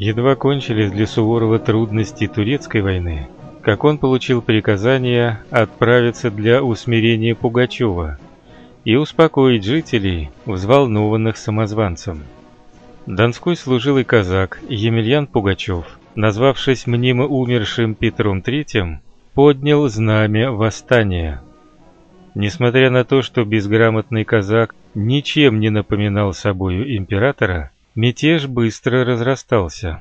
Едва кончились для Суворова трудности турецкой войны, как он получил приказание отправиться для усмирения Пугачева и успокоить жителей, взволнованных самозванцем. Донской служилый казак Емельян Пугачев, назвавшись мнимо умершим Петром III, поднял знамя восстания. Несмотря на то, что безграмотный казак ничем не напоминал собою императора, Мятеж быстро разрастался.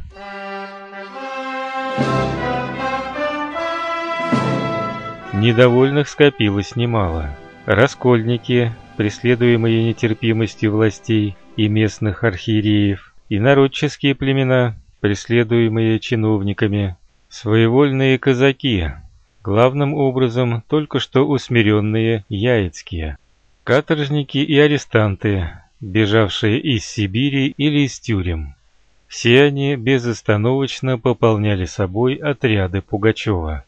Недовольных скопилось немало. Раскольники, преследуемые нетерпимостью властей и местных архиереев, и народческие племена, преследуемые чиновниками, своевольные казаки, главным образом только что усмиренные яицкие, каторжники и арестанты, бежавшие из Сибири или из тюрем. Все они безостановочно пополняли собой отряды Пугачева.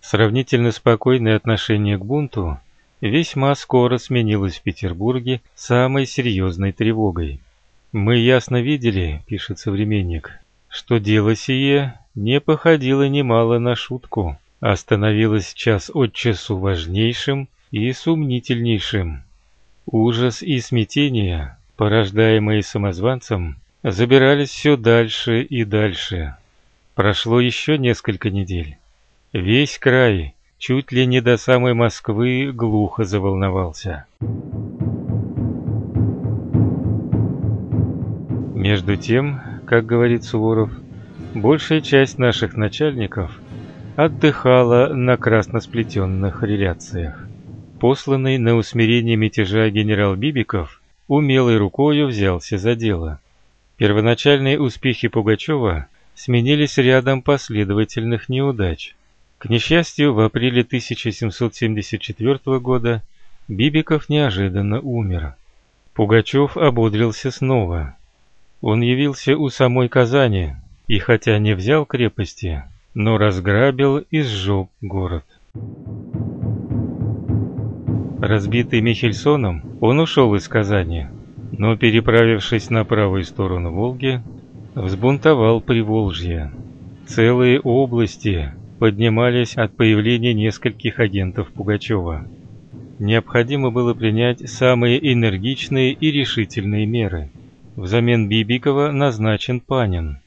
Сравнительно спокойное отношение к бунту весьма скоро сменилось в Петербурге самой серьезной тревогой. «Мы ясно видели, — пишет современник, — что дело сие не походило немало на шутку, а становилось час от часу важнейшим и сумнительнейшим. Ужас и смятение, порождаемые самозванцем, забирались все дальше и дальше. Прошло еще несколько недель. Весь край, чуть ли не до самой Москвы, глухо заволновался. Между тем, как говорит Суворов, большая часть наших начальников отдыхала на красносплетенных реляциях посланный на усмирение мятежа генерал Бибиков умелой рукою взялся за дело. Первоначальные успехи Пугачева сменились рядом последовательных неудач. К несчастью, в апреле 1774 года Бибиков неожиданно умер. Пугачев ободрился снова. Он явился у самой Казани и хотя не взял крепости, но разграбил и сжег город. Разбитый Михельсоном, он ушел из Казани, но, переправившись на правую сторону Волги, взбунтовал Приволжье. Целые области поднимались от появления нескольких агентов Пугачева. Необходимо было принять самые энергичные и решительные меры. Взамен Бибикова назначен Панин.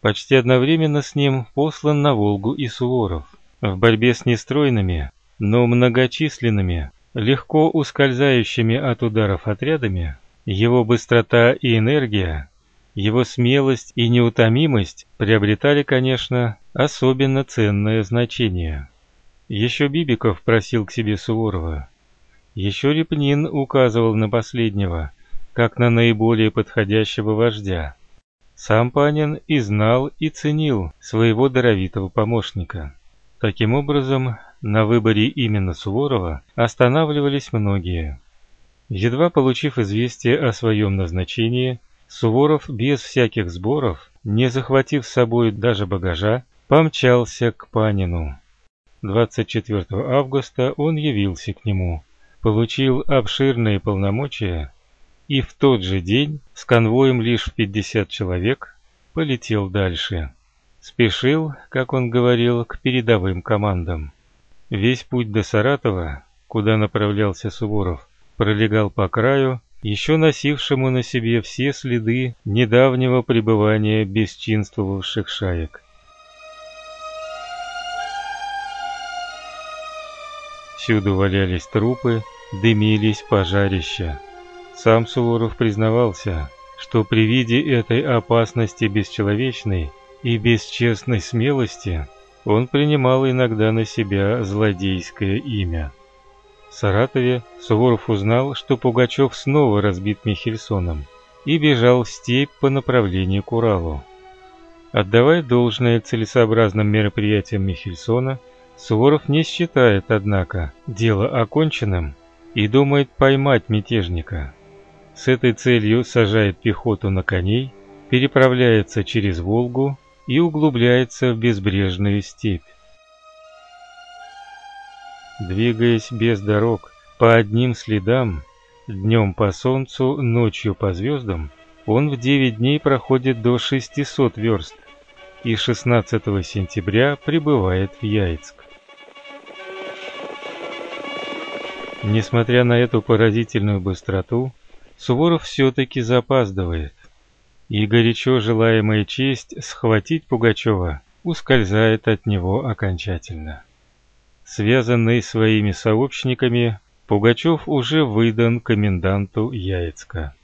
Почти одновременно с ним послан на Волгу и Суворов. В борьбе с нестройными, но многочисленными легко ускользающими от ударов отрядами, его быстрота и энергия, его смелость и неутомимость приобретали, конечно, особенно ценное значение. Еще Бибиков просил к себе Суворова. Еще Репнин указывал на последнего, как на наиболее подходящего вождя. Сам Панин и знал, и ценил своего даровитого помощника. Таким образом, на выборе именно Суворова останавливались многие. Едва получив известие о своем назначении, Суворов без всяких сборов, не захватив с собой даже багажа, помчался к Панину. 24 августа он явился к нему, получил обширные полномочия и в тот же день с конвоем лишь в 50 человек полетел дальше. Спешил, как он говорил, к передовым командам. Весь путь до Саратова, куда направлялся Суворов, пролегал по краю, еще носившему на себе все следы недавнего пребывания бесчинствовавших шаек. Всюду валялись трупы, дымились пожарища. Сам Суворов признавался, что при виде этой опасности бесчеловечной и бесчестной смелости он принимал иногда на себя злодейское имя. В Саратове Суворов узнал, что Пугачев снова разбит Михельсоном и бежал в степь по направлению к Уралу. Отдавая должное целесообразным мероприятиям Михельсона, Суворов не считает, однако, дело оконченным и думает поймать мятежника. С этой целью сажает пехоту на коней, переправляется через Волгу и углубляется в безбрежную степь. Двигаясь без дорог, по одним следам, днем по солнцу, ночью по звездам, он в 9 дней проходит до 600 верст и 16 сентября прибывает в Яицк. Несмотря на эту поразительную быстроту, Суворов все-таки запаздывает, и горячо желаемая честь схватить Пугачева ускользает от него окончательно. Связанный своими сообщниками, Пугачев уже выдан коменданту Яицка.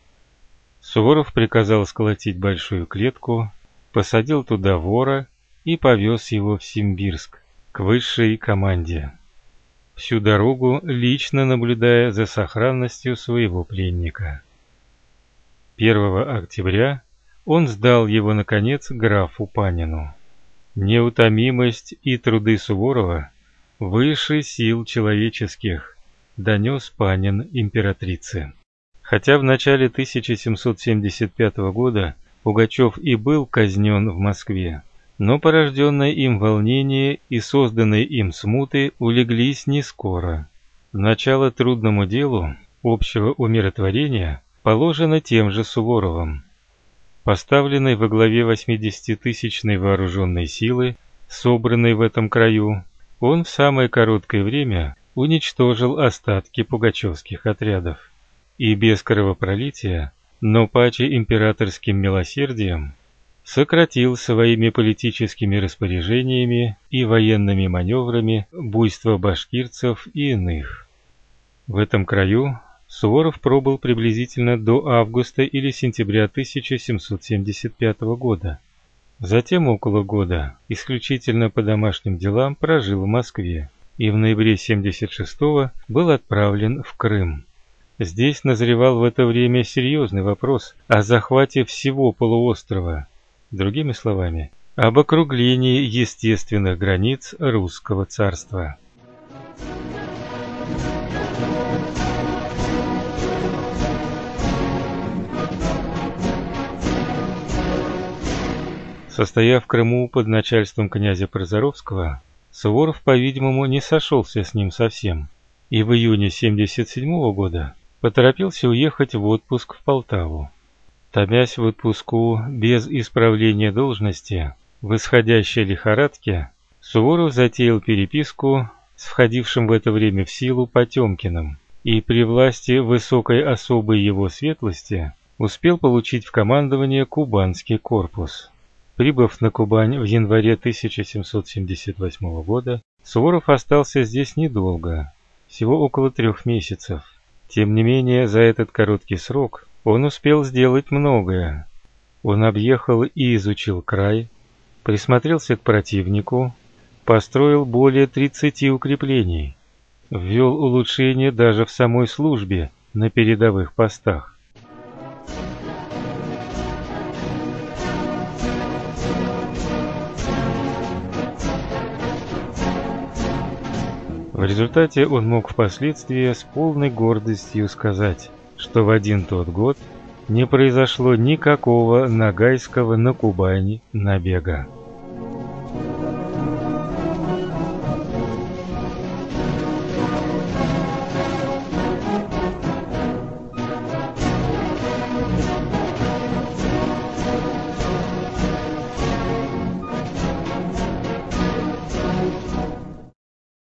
Суворов приказал сколотить большую клетку, посадил туда вора и повез его в Симбирск, к высшей команде. Всю дорогу лично наблюдая за сохранностью своего пленника. 1 октября он сдал его, наконец, графу Панину. Неутомимость и труды Суворова выше сил человеческих, донес Панин императрице. Хотя в начале 1775 года Пугачев и был казнен в Москве, но порожденное им волнение и созданные им смуты улеглись не скоро. Начало трудному делу общего умиротворения положено тем же Суворовым поставленный во главе 80-тысячной вооруженной силы, собранной в этом краю, он в самое короткое время уничтожил остатки пугачевских отрядов. И без кровопролития, но паче императорским милосердием, сократил своими политическими распоряжениями и военными маневрами буйство башкирцев и иных. В этом краю Суворов пробыл приблизительно до августа или сентября 1775 года. Затем около года, исключительно по домашним делам, прожил в Москве и в ноябре 76-го был отправлен в Крым. Здесь назревал в это время серьезный вопрос о захвате всего полуострова, другими словами, об округлении естественных границ русского царства. Состояв в Крыму под начальством князя Прозоровского, Суворов, по-видимому, не сошелся с ним совсем, и в июне 77 года поторопился уехать в отпуск в Полтаву. Томясь в отпуску без исправления должности, в исходящей лихорадке, Суворов затеял переписку с входившим в это время в силу Потемкиным, и при власти высокой особой его светлости успел получить в командование Кубанский корпус. Прибыв на Кубань в январе 1778 года, Суворов остался здесь недолго, всего около трех месяцев. Тем не менее, за этот короткий срок он успел сделать многое. Он объехал и изучил край, присмотрелся к противнику, построил более 30 укреплений, ввел улучшения даже в самой службе на передовых постах. В результате он мог впоследствии с полной гордостью сказать, что в один тот год не произошло никакого нагайского на Кубани набега.